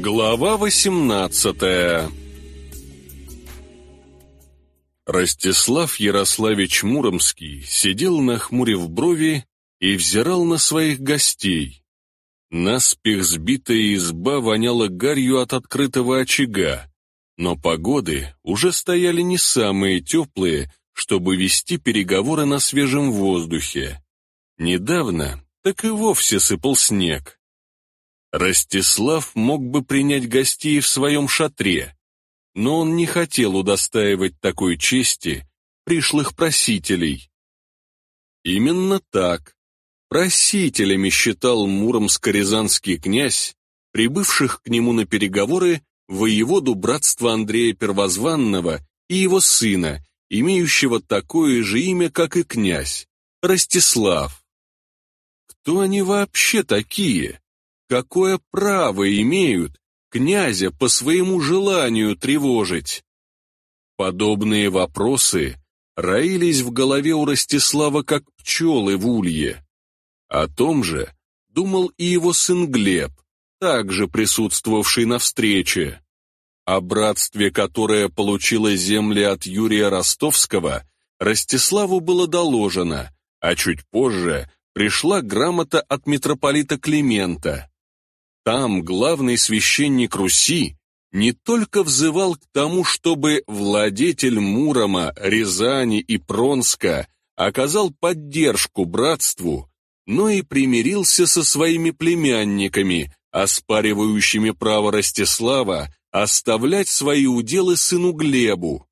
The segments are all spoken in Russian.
Глава восемнадцатая Ростислав Ярославич Муромский сидел нахмурив брови и взирал на своих гостей. Наспех сбитая изба воняла гарью от открытого очага, но погоды уже стояли не самые теплые, чтобы вести переговоры на свежем воздухе. Недавно так и вовсе сыпал снег. Ростислав мог бы принять гостей в своем шатре, но он не хотел удостаивать такой чести пришлых просителей. Именно так. Просителями считал муромско-рязанский князь, прибывших к нему на переговоры воеводу братства Андрея Первозванного и его сына, имеющего такое же имя, как и князь, Ростислав. Кто они вообще такие? Какое право имеют князя по своему желанию тревожить? Подобные вопросы роились в голове у Ростислава как пчелы в улье. О том же думал и его сын Глеб, также присутствовавший на встрече. О братстве, которое получило земли от Юрия Ростовского, Ростиславу было доложено, а чуть позже пришла грамота от митрополита Климента. Там главный священник Руси не только взывал к тому, чтобы владетель Мурома, Рязани и Пронска оказал поддержку братству, но и примирился со своими племянниками, оспаривающими право Ростислава оставлять свои уделы сыну Глебу.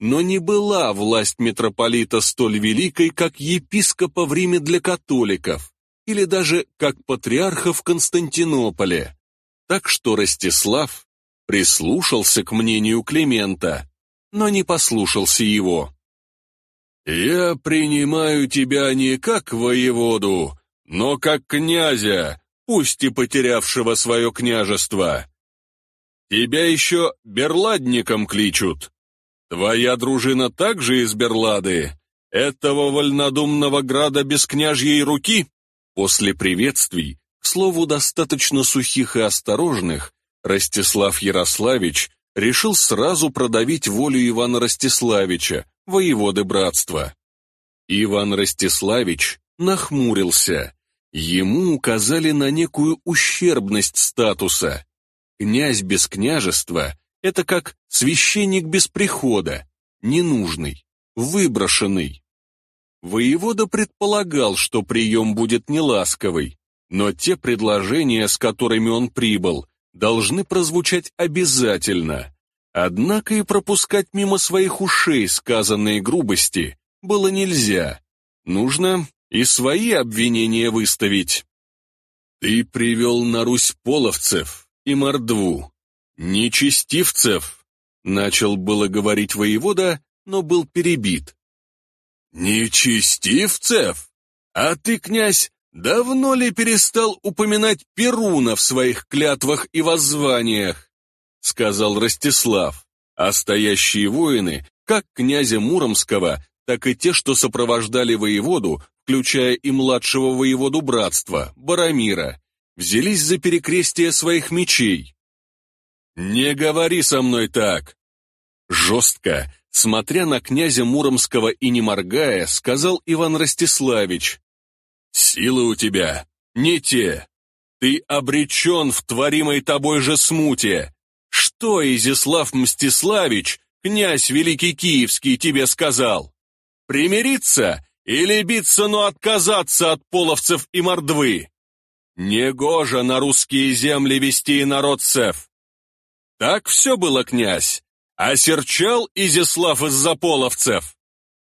Но не была власть митрополита столь великой, как епископа в Риме для католиков, или даже как патриарха в Константинополе. Так что Ростислав прислушался к мнению Климента, но не послушался его. «Я принимаю тебя не как воеводу, но как князя, пусть и потерявшего свое княжество. Тебя еще берладником кличут. Твоя дружина также из Берлады? Этого вольнодумного града без княжьей руки?» После приветствий, к слову, достаточно сухих и осторожных, Ростислав Ярославич решил сразу продавить волю Ивана Ростиславича, воеводы братства. Иван Ростиславич нахмурился. Ему указали на некую ущербность статуса. Князь без княжества — это как священник без прихода, ненужный, выброшенный. Воевода предполагал, что прием будет неласковый, но те предложения, с которыми он прибыл, должны прозвучать обязательно. Однако и пропускать мимо своих ушей сказанные грубости было нельзя. Нужно и свои обвинения выставить. Ты привел на Русь половцев и мордву, нечестивцев, начал было говорить воевода, но был перебит. «Нечестивцев? А ты, князь, давно ли перестал упоминать Перуна в своих клятвах и воззваниях?» сказал Ростислав, а стоящие воины, как князя Муромского, так и те, что сопровождали воеводу, включая и младшего воеводу братства, Барамира, взялись за перекрестие своих мечей. «Не говори со мной так!» Жестко, Смотря на князя Муромского и не моргая, сказал Иван Ростиславич, «Силы у тебя не те. Ты обречен в творимой тобой же смуте. Что Изяслав Мстиславич, князь Великий Киевский, тебе сказал? Примириться или биться, но отказаться от половцев и мордвы? Негоже на русские земли вести инородцев. Так все было, князь. Осерчал Изяслав из-за половцев?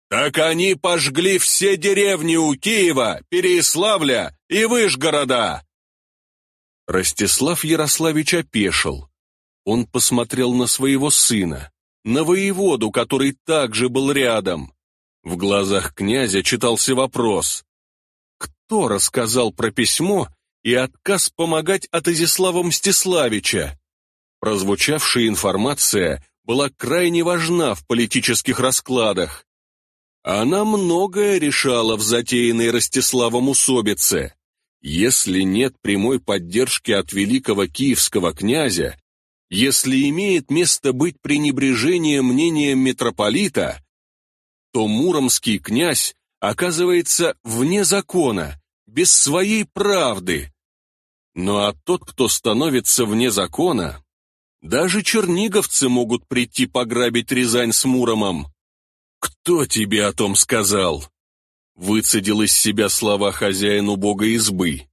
Так они пожгли все деревни у Киева, Переяславля и Вышгорода. Ростислав Ярославич опешил. Он посмотрел на своего сына, на воеводу, который также был рядом. В глазах князя читался вопрос. Кто рассказал про письмо и отказ помогать от Изяслава Мстиславича? Прозвучавшая информация была крайне важна в политических раскладах. Она многое решала в затеянной Ростиславом усобице. Если нет прямой поддержки от великого киевского князя, если имеет место быть пренебрежение мнением митрополита, то муромский князь оказывается вне закона, без своей правды. Ну а тот, кто становится вне закона, даже черниговцы могут прийти пограбить Рязань с Муромом. Кто тебе о том сказал? Выцедил из себя слова хозяин убогой избы.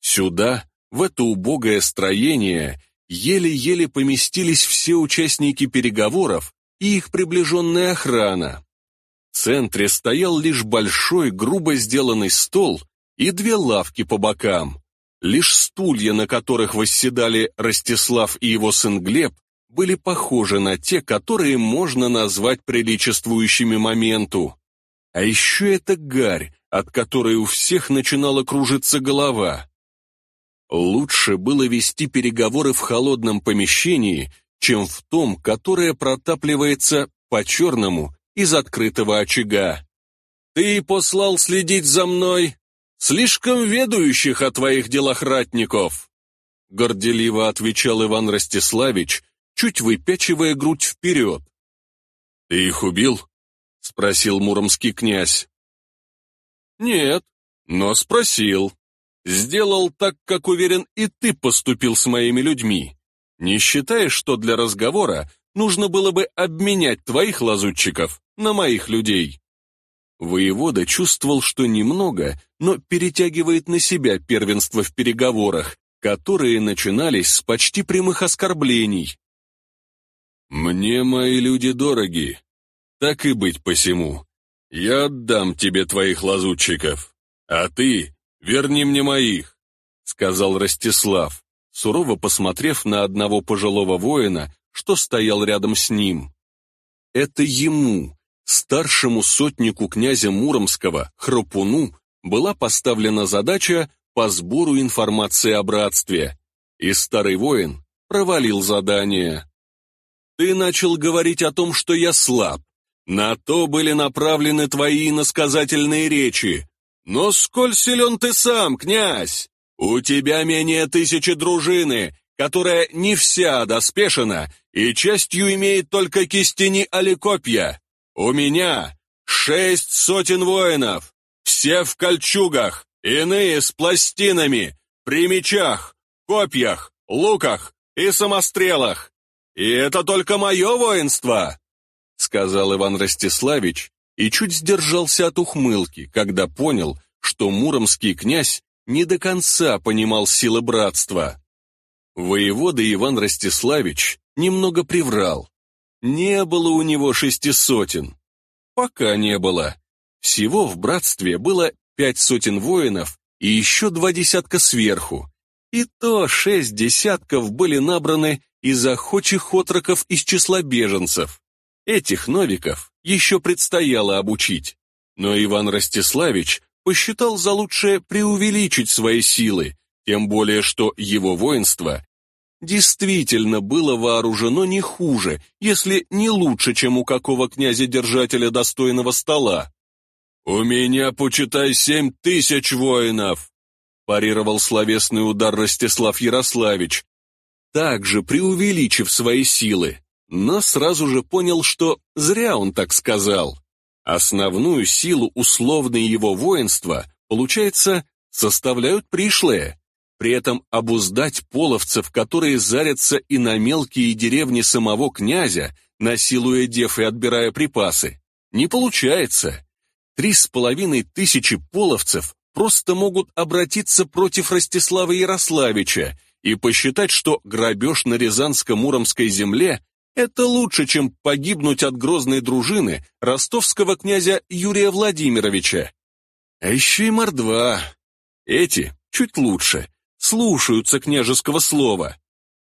Сюда, в это убогое строение, еле-еле поместились все участники переговоров и их приближенная охрана. В центре стоял лишь большой, грубо сделанный стол и две лавки по бокам. Лишь стулья, на которых восседали Ростислав и его сын Глеб, были похожи на те, которые можно назвать приличествующими моменту. А еще это гарь, от которой у всех начинала кружиться голова. Лучше было вести переговоры в холодном помещении, чем в том, которое протапливается по-черному из открытого очага. «Ты послал следить за мной слишком ведущих о твоих делах ратников!» Горделиво отвечал Иван Ростиславич, чуть выпячивая грудь вперед. «Ты их убил?» — спросил муромский князь. «Нет, но спросил. Сделал так, как уверен и ты поступил с моими людьми. Не считаешь, что для разговора нужно было бы обменять твоих лазутчиков на моих людей?» Воевода чувствовал, что немного, но перетягивает на себя первенство в переговорах, которые начинались с почти прямых оскорблений. «Мне мои люди дороги. Так и быть посему. Я отдам тебе твоих лазутчиков, а ты верни мне моих», — сказал Ростислав, сурово посмотрев на одного пожилого воина, что стоял рядом с ним. Это ему, старшему сотнику князя Муромского, Храпуну, была поставлена задача по сбору информации о братстве, и старый воин провалил задание. Ты начал говорить о том, что я слаб. На то были направлены твои иносказательные речи. Но сколь силен ты сам, князь? У тебя менее тысячи дружины, которая не вся доспешена и частью имеет только кистени али копья. У меня шесть сотен воинов, все в кольчугах, иные с пластинами, при мечах, копьях, луках и самострелах. «И это только мое воинство!» — сказал Иван Ростиславич и чуть сдержался от ухмылки, когда понял, что муромский князь не до конца понимал силы братства. Воевода Иван Ростиславич немного приврал. Не было у него шести сотен. Пока не было. Всего в братстве было пять сотен воинов и еще два десятка сверху. И то шесть десятков были набраны из охочих отроков из числа беженцев. Этих новиков еще предстояло обучить. Но Иван Ростиславич посчитал за лучшее преувеличить свои силы, тем более что его воинство действительно было вооружено не хуже, если не лучше, чем у какого князя-держателя достойного стола. «У меня, почитай, семь тысяч воинов!» парировал словесный удар Ростислав Ярославич, также преувеличив свои силы, но сразу же понял, что зря он так сказал. Основную силу условной его воинства, получается, составляют пришлые. При этом обуздать половцев, которые зарятся и на мелкие деревни самого князя, насилуя дев и отбирая припасы, не получается. Три с половиной тысячи половцев просто могут обратиться против Ростислава Ярославича и посчитать, что грабеж на Рязанско-Муромской земле – это лучше, чем погибнуть от грозной дружины ростовского князя Юрия Владимировича. А еще и мордва. Эти чуть лучше, слушаются княжеского слова.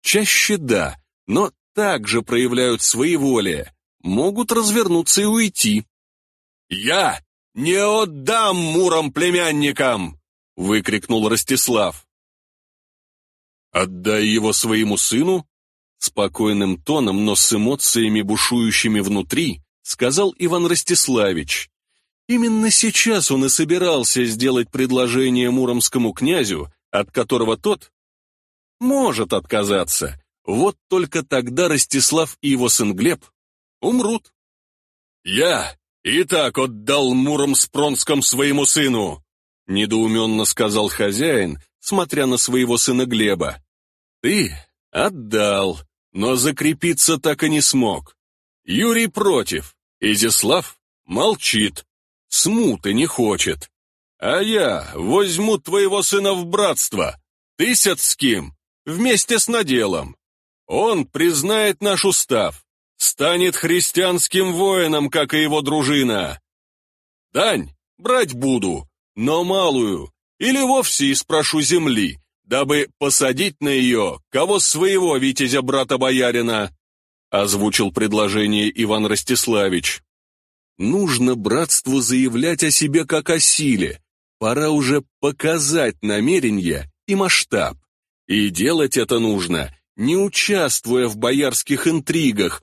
Чаще да, но также проявляют своеволие, могут развернуться и уйти. «Я не отдам Муром племянникам!» — выкрикнул Ростислав. «Отдай его своему сыну?» Спокойным тоном, но с эмоциями, бушующими внутри, сказал Иван Ростиславич. Именно сейчас он и собирался сделать предложение муромскому князю, от которого тот может отказаться. Вот только тогда Ростислав и его сын Глеб умрут. «Я и так отдал Муром Спронском своему сыну», недоуменно сказал хозяин, смотря на своего сына Глеба. «Ты отдал, но закрепиться так и не смог. Юрий против, Изяслав молчит, смуты не хочет. А я возьму твоего сына в братство, ты с кем, вместе с наделом. Он признает наш устав, станет христианским воином, как и его дружина. Дань брать буду, но малую, или вовсе испрошу земли, дабы посадить на ее кого своего витязя брата-боярина, озвучил предложение Иван Ростиславич. Нужно братству заявлять о себе как о силе, пора уже показать намерение и масштаб. И делать это нужно, не участвуя в боярских интригах,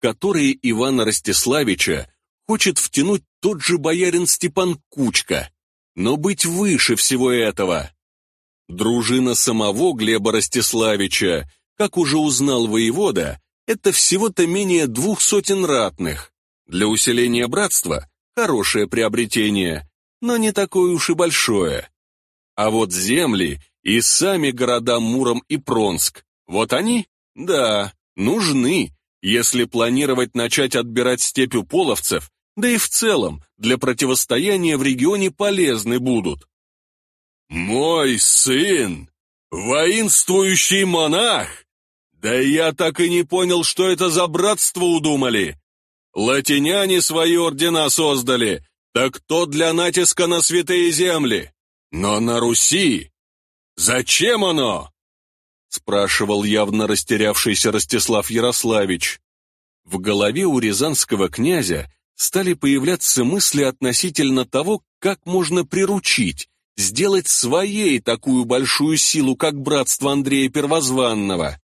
которые Ивана Ростиславича хочет втянуть тот же боярин Степан Кучка, но быть выше всего этого. Дружина самого Глеба Ростиславича, как уже узнал воевода, это всего-то менее двух сотен ратных. Для усиления братства хорошее приобретение, но не такое уж и большое. А вот земли и сами города Муром и Пронск вот они, да, нужны, если планировать начать отбирать степь у половцев, да и в целом для противостояния в регионе полезны будут. «Мой сын! Воинствующий монах! Да я так и не понял, что это за братство удумали! Латиняне свои ордена создали, так кто для натиска на святые земли? Но на Руси? Зачем оно?» спрашивал явно растерявшийся Ростислав Ярославич. В голове у рязанского князя стали появляться мысли относительно того, как можно приручить, сделать своей такую большую силу, как братство Андрея Первозванного.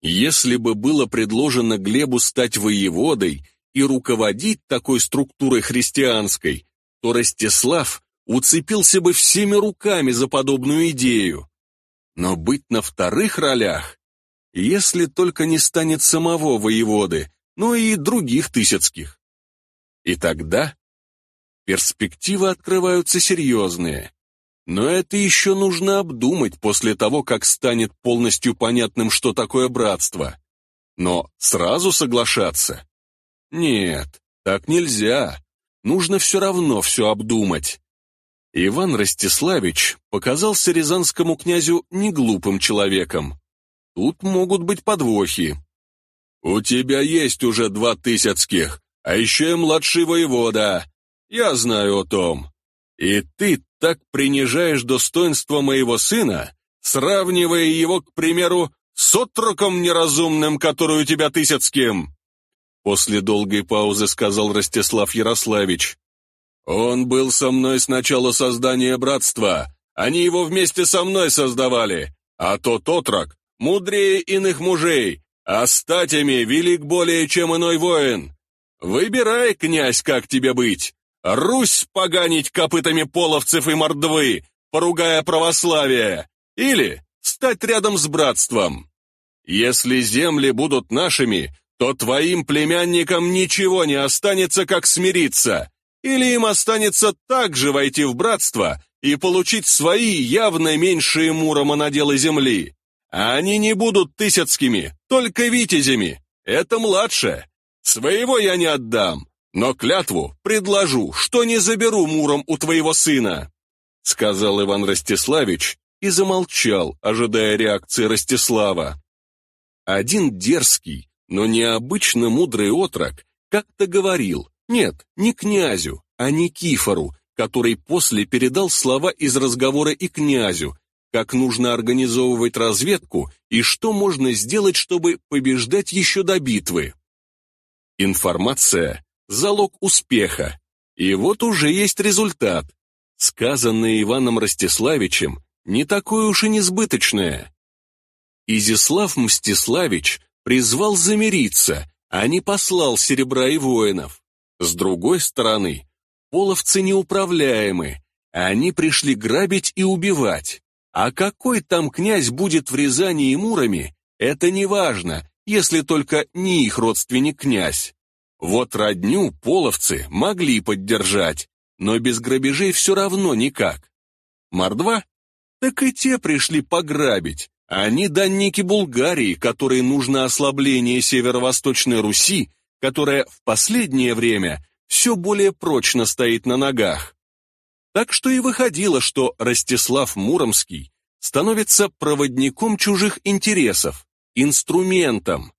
Если бы было предложено Глебу стать воеводой и руководить такой структурой христианской, то Ростислав уцепился бы всеми руками за подобную идею. Но быть на вторых ролях, если только не станет самого воеводы, но и других тысяцких. И тогда перспективы открываются серьезные. Но это еще нужно обдумать после того, как станет полностью понятным, что такое братство. Но сразу соглашаться? Нет, так нельзя. Нужно все равно все обдумать. Иван Ростиславич показался рязанскому князю неглупым человеком. Тут могут быть подвохи. «У тебя есть уже два тысяцких, а еще и младший воевода. Я знаю о том. И ты так принижаешь достоинство моего сына, сравнивая его, к примеру, с отроком неразумным, который у тебя тысяцким?» После долгой паузы сказал Ростислав Ярославич. Он был со мной с начала создания братства. Они его вместе со мной создавали. А тот отрок мудрее иных мужей, а статями велик более, чем иной воин. Выбирай, князь, как тебе быть. Русь поганить копытами половцев и мордвы, поругая православие, или стать рядом с братством. Если земли будут нашими, то твоим племянникам ничего не останется, как смириться или им останется также войти в братство и получить свои явно меньшие Мурома наделы земли. А они не будут тысяцкими, только витязями. Это младше. Своего я не отдам, но клятву предложу, что не заберу Муром у твоего сына», сказал Иван Ростиславич и замолчал, ожидая реакции Ростислава. Один дерзкий, но необычно мудрый отрок как-то говорил, нет, не князю, а Никифору, который после передал слова из разговора и князю, как нужно организовывать разведку и что можно сделать, чтобы побеждать еще до битвы. Информация – залог успеха. И вот уже есть результат. Сказанное Иваном Ростиславичем не такое уж и несбыточное. Изяслав Мстиславич призвал замириться, а не послал серебра и воинов. С другой стороны, половцы неуправляемы. Они пришли грабить и убивать. А какой там князь будет в Рязани и Муроме, это не важно, если только не их родственник князь. Вот родню половцы могли поддержать, но без грабежей все равно никак. Мордва? Так и те пришли пограбить. Они данники Булгарии, которой нужно ослабление северо-восточной Руси, которая в последнее время все более прочно стоит на ногах. Так что и выходило, что Ростислав Муромский становится проводником чужих интересов, инструментом.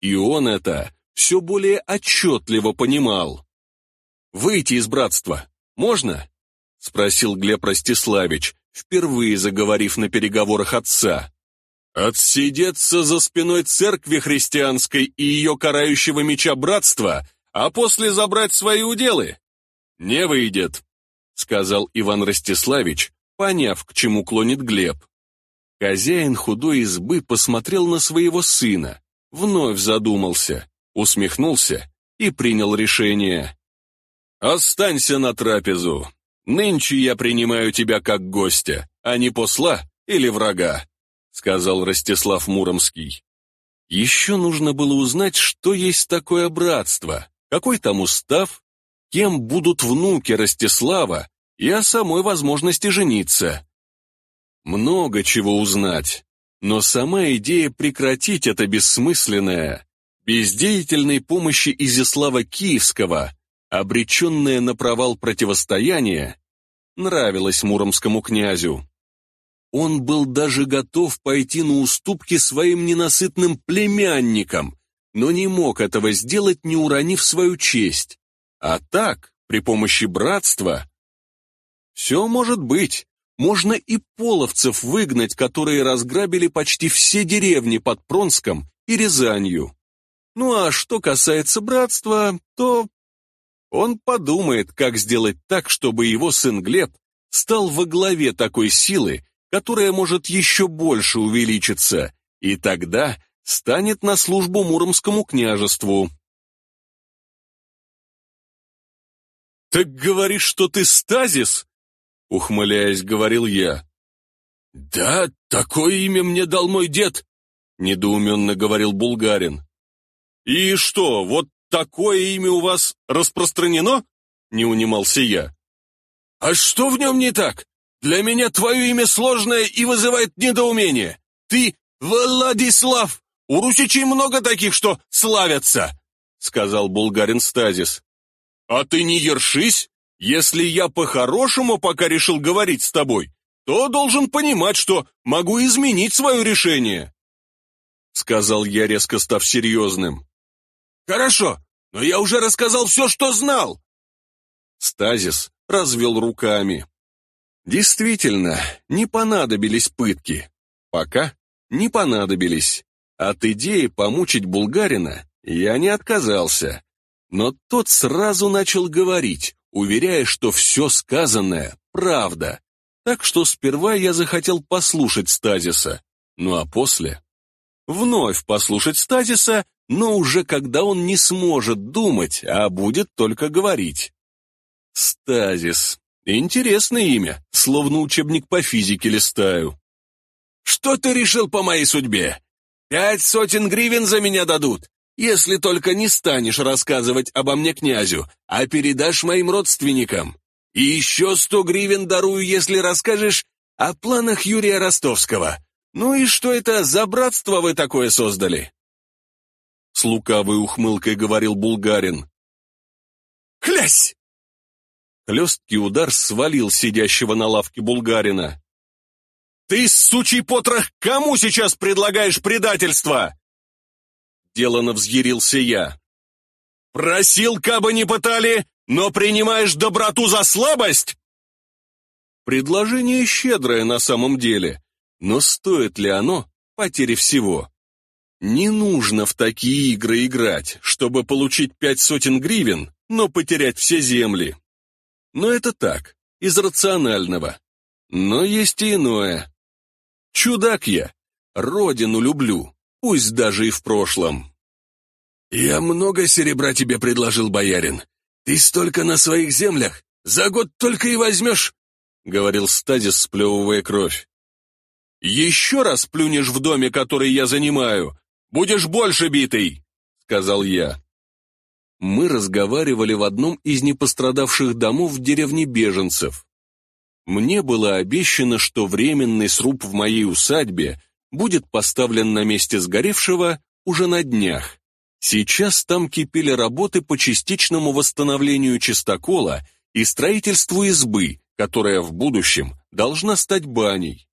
И он это все более отчетливо понимал. «Выйти из братства можно?» — спросил Глеб Ростиславич, впервые заговорив на переговорах отца. «Отсидеться за спиной церкви христианской и ее карающего меча братства, а после забрать свои уделы? Не выйдет», — сказал Иван Ростиславич, поняв, к чему клонит Глеб. Хозяин худой избы посмотрел на своего сына, вновь задумался, усмехнулся и принял решение. «Останься на трапезу. Нынче я принимаю тебя как гостя, а не посла или врага», сказал Ростислав Муромский. Еще нужно было узнать, что есть такое братство, какой там устав, кем будут внуки Ростислава и о самой возможности жениться. Много чего узнать, но сама идея прекратить это бессмысленное, без деятельной помощи Изяслава Киевского, обреченное на провал противостояние, нравилось муромскому князю. Он был даже готов пойти на уступки своим ненасытным племянникам, но не мог этого сделать, не уронив свою честь. А так, при помощи братства... Все может быть. Можно и половцев выгнать, которые разграбили почти все деревни под Пронском и Рязанью. Ну а что касается братства, то он подумает, как сделать так, чтобы его сын Глеб стал во главе такой силы, которая может еще больше увеличиться, и тогда станет на службу Муромскому княжеству. «Так говоришь, что ты стазис?» Ухмыляясь, говорил я. «Да, такое имя мне дал мой дед», недоуменно говорил булгарин. «И что, вот такое имя у вас распространено?» Не унимался я. «А что в нем не так? Для меня твое имя сложное и вызывает недоумение. Ты Владислав! У русичей много таких, что славятся!» Сказал булгарин Стазис. «А ты не ершись? Если я по-хорошему пока решил говорить с тобой, то должен понимать, что могу изменить свое решение», — сказал я, резко став серьезным. «Хорошо, но я уже рассказал все, что знал!» Стазис развел руками. Действительно, не понадобились пытки. Пока не понадобились. От идеи помучить булгарина я не отказался. Но тот сразу начал говорить, уверяя, что все сказанное — правда. Так что сперва я захотел послушать Стазиса, ну а после вновь послушать Стазиса но уже когда он не сможет думать, а будет только говорить. Стазис. Интересное имя, словно учебник по физике листаю. «Что ты решил по моей судьбе? Пять сотен гривен за меня дадут, если только не станешь рассказывать обо мне князю, а передашь моим родственникам. И еще сто гривен дарую, если расскажешь о планах Юрия Ростовского. Ну и что это за братство вы такое создали?» С лукавой ухмылкой говорил булгарин. «Хлясь!» Хлесткий удар свалил сидящего на лавке булгарина. «Ты, сучий потрох, кому сейчас предлагаешь предательство?» Делано взъярился я. «Просил, кабы не пытали, но принимаешь доброту за слабость?» Предложение щедрое на самом деле, но стоит ли оно потери всего? Не нужно в такие игры играть, чтобы получить пять сотен гривен, но потерять все земли. Но это так, из рационального. Но есть и иное. Чудак я, родину люблю, пусть даже и в прошлом. «Я много серебра тебе предложил, боярин. Ты столько на своих землях, за год только и возьмешь, — говорил Стадис, сплевывая кровь. «Еще раз плюнешь в доме, который я занимаю, будешь больше битый», — сказал я. Мы разговаривали в одном из непострадавших домов в деревне беженцев. Мне было обещано, что временный сруб в моей усадьбе будет поставлен на месте сгоревшего уже на днях. Сейчас там кипели работы по частичному восстановлению чистокола и строительству избы, которая в будущем должна стать баней.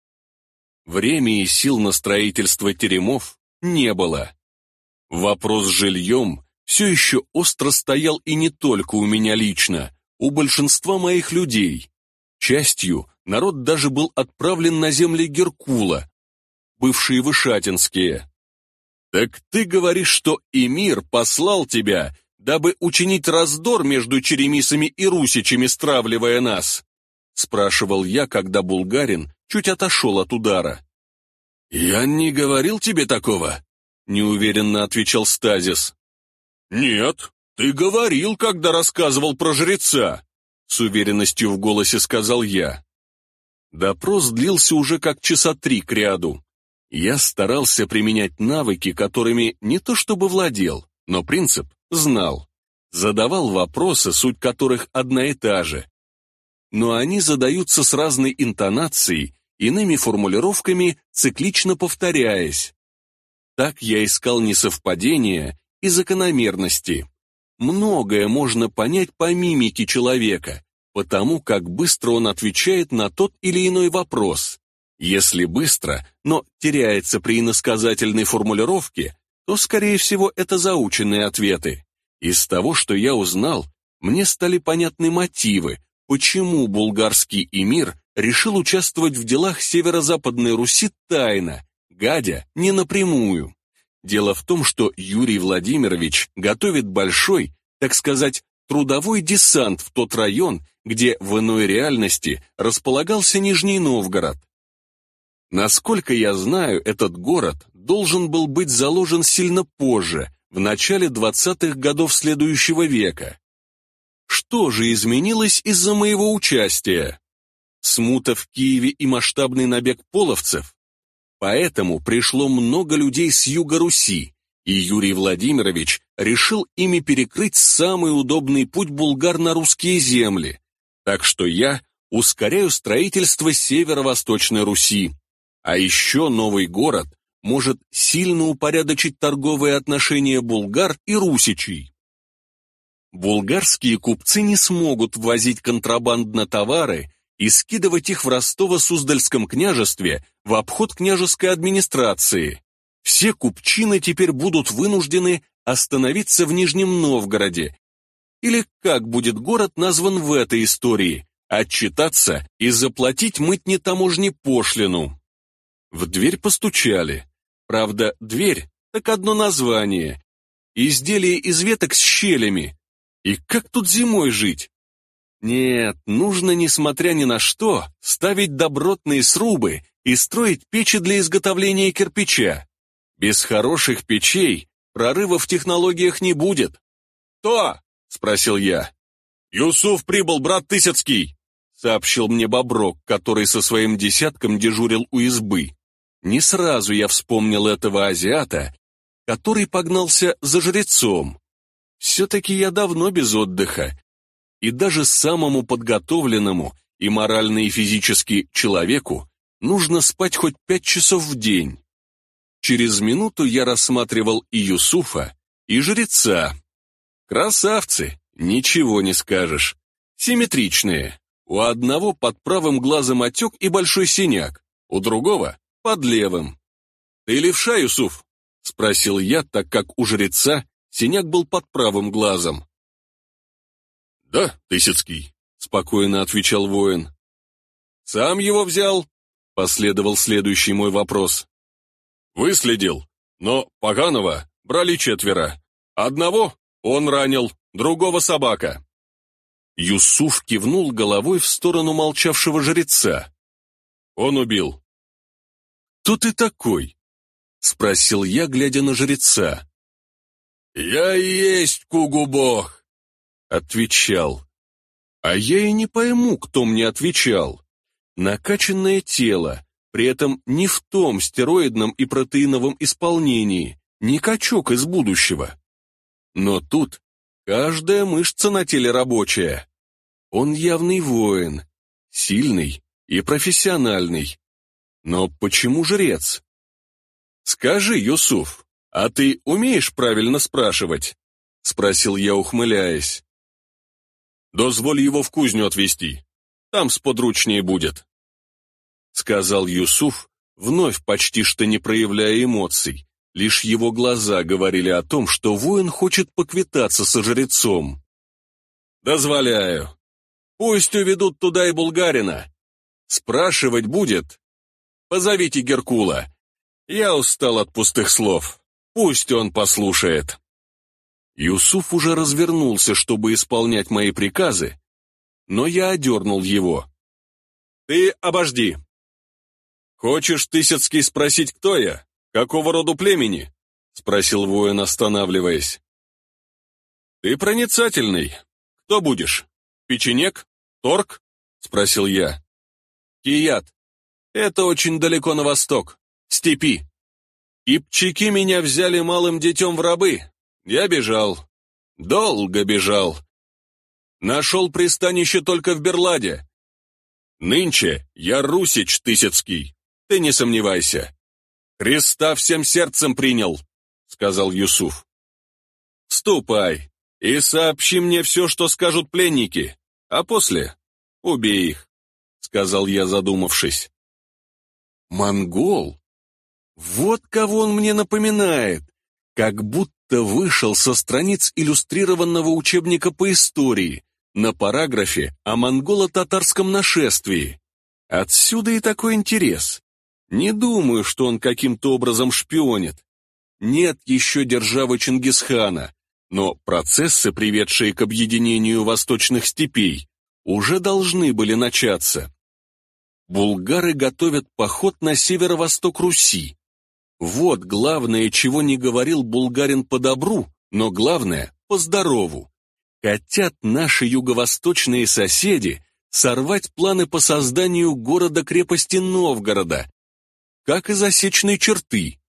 Время и сил на строительство теремов не было. Вопрос с жильем все еще остро стоял и не только у меня лично, у большинства моих людей. Частью народ даже был отправлен на земли Геркула, бывшие Вышатинские. «Так ты говоришь, что Эмир послал тебя, дабы учинить раздор между черемисами и русичами, стравливая нас?» спрашивал я, когда булгарин чуть отошел от удара. «Я не говорил тебе такого», — неуверенно отвечал Стазис. «Нет, ты говорил, когда рассказывал про жреца», — с уверенностью в голосе сказал я. Допрос длился уже как часа три к ряду. Я старался применять навыки, которыми не то чтобы владел, но принцип знал. Задавал вопросы, суть которых одна и та же. Но они задаются с разной интонацией, иными формулировками, циклично повторяясь. Так я искал несовпадения и закономерности. Многое можно понять по мимике человека, потому как быстро он отвечает на тот или иной вопрос. Если быстро, но теряется при иносказательной формулировке, то, скорее всего, это заученные ответы. Из того, что я узнал, мне стали понятны мотивы, почему булгарский эмир решил участвовать в делах северо-западной Руси тайно, гадя не напрямую. Дело в том, что Юрий Владимирович готовит большой, так сказать, трудовой десант в тот район, где в иной реальности располагался Нижний Новгород. Насколько я знаю, этот город должен был быть заложен сильно позже, в начале 20-х годов следующего века. Что же изменилось из-за моего участия? Смута в Киеве и масштабный набег половцев? Поэтому пришло много людей с юга Руси, и Юрий Владимирович решил ими перекрыть самый удобный путь булгар на русские земли. Так что я ускоряю строительство северо-восточной Руси. А еще новый город может сильно упорядочить торговые отношения булгар и русичей. Булгарские купцы не смогут ввозить контрабандно товары и скидывать их в Ростово-Суздальском княжестве в обход княжеской администрации. Все купчины теперь будут вынуждены остановиться в Нижнем Новгороде, или как будет город назван в этой истории, отчитаться и заплатить мытне таможни пошлину. В дверь постучали. Правда, дверь — так одно название. Изделие из веток с щелями. И как тут зимой жить? Нет, нужно, несмотря ни на что, ставить добротные срубы и строить печи для изготовления кирпича. Без хороших печей прорыва в технологиях не будет. «Кто?» — спросил я. «Юсуф прибыл, брат Тысяцкий», — сообщил мне Боброк, который со своим десятком дежурил у избы. Не сразу я вспомнил этого азиата, который погнался за жрецом. Все-таки я давно без отдыха, и даже самому подготовленному и морально и физически человеку нужно спать хоть пять часов в день. Через минуту я рассматривал и Юсуфа, и жреца. Красавцы, ничего не скажешь. Симметричные. У одного под правым глазом отек и большой синяк, у другого под левым. «Ты левша, Юсуф?» — спросил я, так как у жреца синяк был под правым глазом. «Да, Тысяцкий», — спокойно отвечал воин. «Сам его взял?» — последовал следующий мой вопрос. «Выследил, но поганого брали четверо. Одного он ранил, другого собака». Юсуф кивнул головой в сторону молчавшего жреца. «Он убил. «Кто ты такой?» — спросил я, глядя на жреца. «Я и есть Кугу-бог!» Отвечал. А я и не пойму, кто мне отвечал. Накачанное тело, при этом не в том стероидном и протеиновом исполнении, не качок из будущего. Но тут каждая мышца на теле рабочая. Он явный воин, сильный и профессиональный. Но почему жрец? Скажи, Юсуф, а ты умеешь правильно спрашивать? Спросил я, ухмыляясь. Дозволь его в кузню отвезти. Там сподручнее будет. Сказал Юсуф, вновь почти что не проявляя эмоций. Лишь его глаза говорили о том, что воин хочет поквитаться со жрецом. «Дозволяю. Пусть уведут туда и булгарина. Спрашивать будет. Позовите Геркула. Я устал от пустых слов. Пусть он послушает». Юсуф уже развернулся, чтобы исполнять мои приказы, но я одернул его. «Ты обожди. Хочешь, Тысяцкий, спросить, кто я? Какого роду племени?» — спросил воин, останавливаясь. «Ты проницательный. Кто будешь? Печенек? Торг?» — спросил я. «Кият. Это очень далеко на восток. Степи. Кипчаки меня взяли малым детем в рабы, я бежал. Долго бежал. Нашел пристанище только в Берладе. Нынче я Русич Тысяцкий, ты не сомневайся. Христа всем сердцем принял, сказал Юсуф. Ступай и сообщи мне все, что скажут пленники, а после убей их, сказал я, задумавшись. Монгол? Вот кого он мне напоминает, как будто вышел со страниц иллюстрированного учебника по истории на параграфе о монголо-татарском нашествии. Отсюда и такой интерес. Не думаю, что он каким-то образом шпионит. Нет еще державы Чингисхана, но процессы, приведшие к объединению восточных степей, уже должны были начаться. Булгары готовят поход на северо-восток Руси, вот главное, чего не говорил булгарин по добру, но главное — по здорову. Хотят наши юго-восточные соседи сорвать планы по созданию города-крепости Новгорода, как и засечной черты.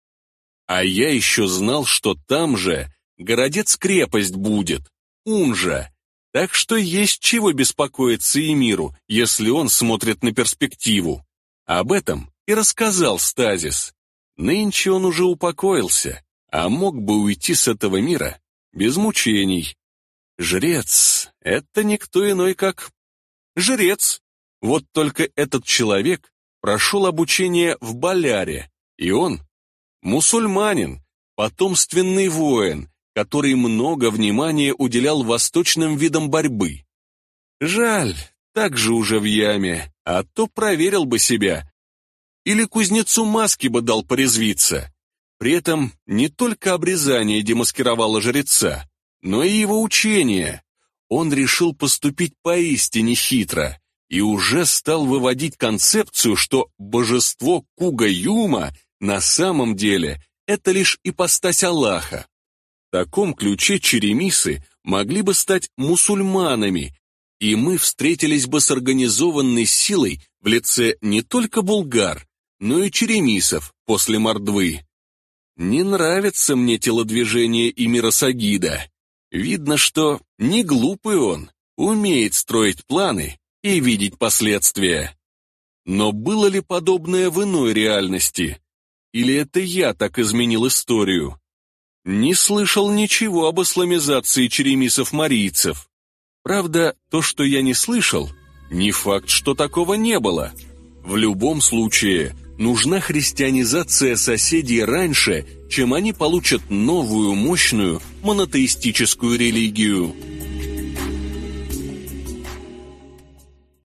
А я еще знал, что там же городец-крепость будет, Унжа, так что есть чего беспокоиться и миру, если он смотрит на перспективу. Об этом и рассказал Стазис. Нынче он уже упокоился, а мог бы уйти с этого мира без мучений. Жрец — это никто иной, как... Жрец! Вот только этот человек прошел обучение в Боляре, и он — мусульманин, потомственный воин, который много внимания уделял восточным видам борьбы. Жаль, так же уже в яме, а то проверил бы себя, или кузнецу маски бы дал порезвиться. При этом не только обрезание демаскировало жреца, но и его учение. Он решил поступить поистине хитро и уже стал выводить концепцию, что божество Куга-Юма на самом деле это лишь ипостась Аллаха. В таком ключе черемисы могли бы стать мусульманами, и мы встретились бы с организованной силой в лице не только булгар, ну и Черемисов после мордвы. Не нравится мне телодвижение и Миросагида. Видно, что не глупый он, умеет строить планы и видеть последствия. Но было ли подобное в иной реальности? Или это я так изменил историю? Не слышал ничего об исламизации черемисов-марийцев. Правда, то, что я не слышал, не факт, что такого не было. В любом случае, нужна христианизация соседей раньше, чем они получат новую мощную монотеистическую религию –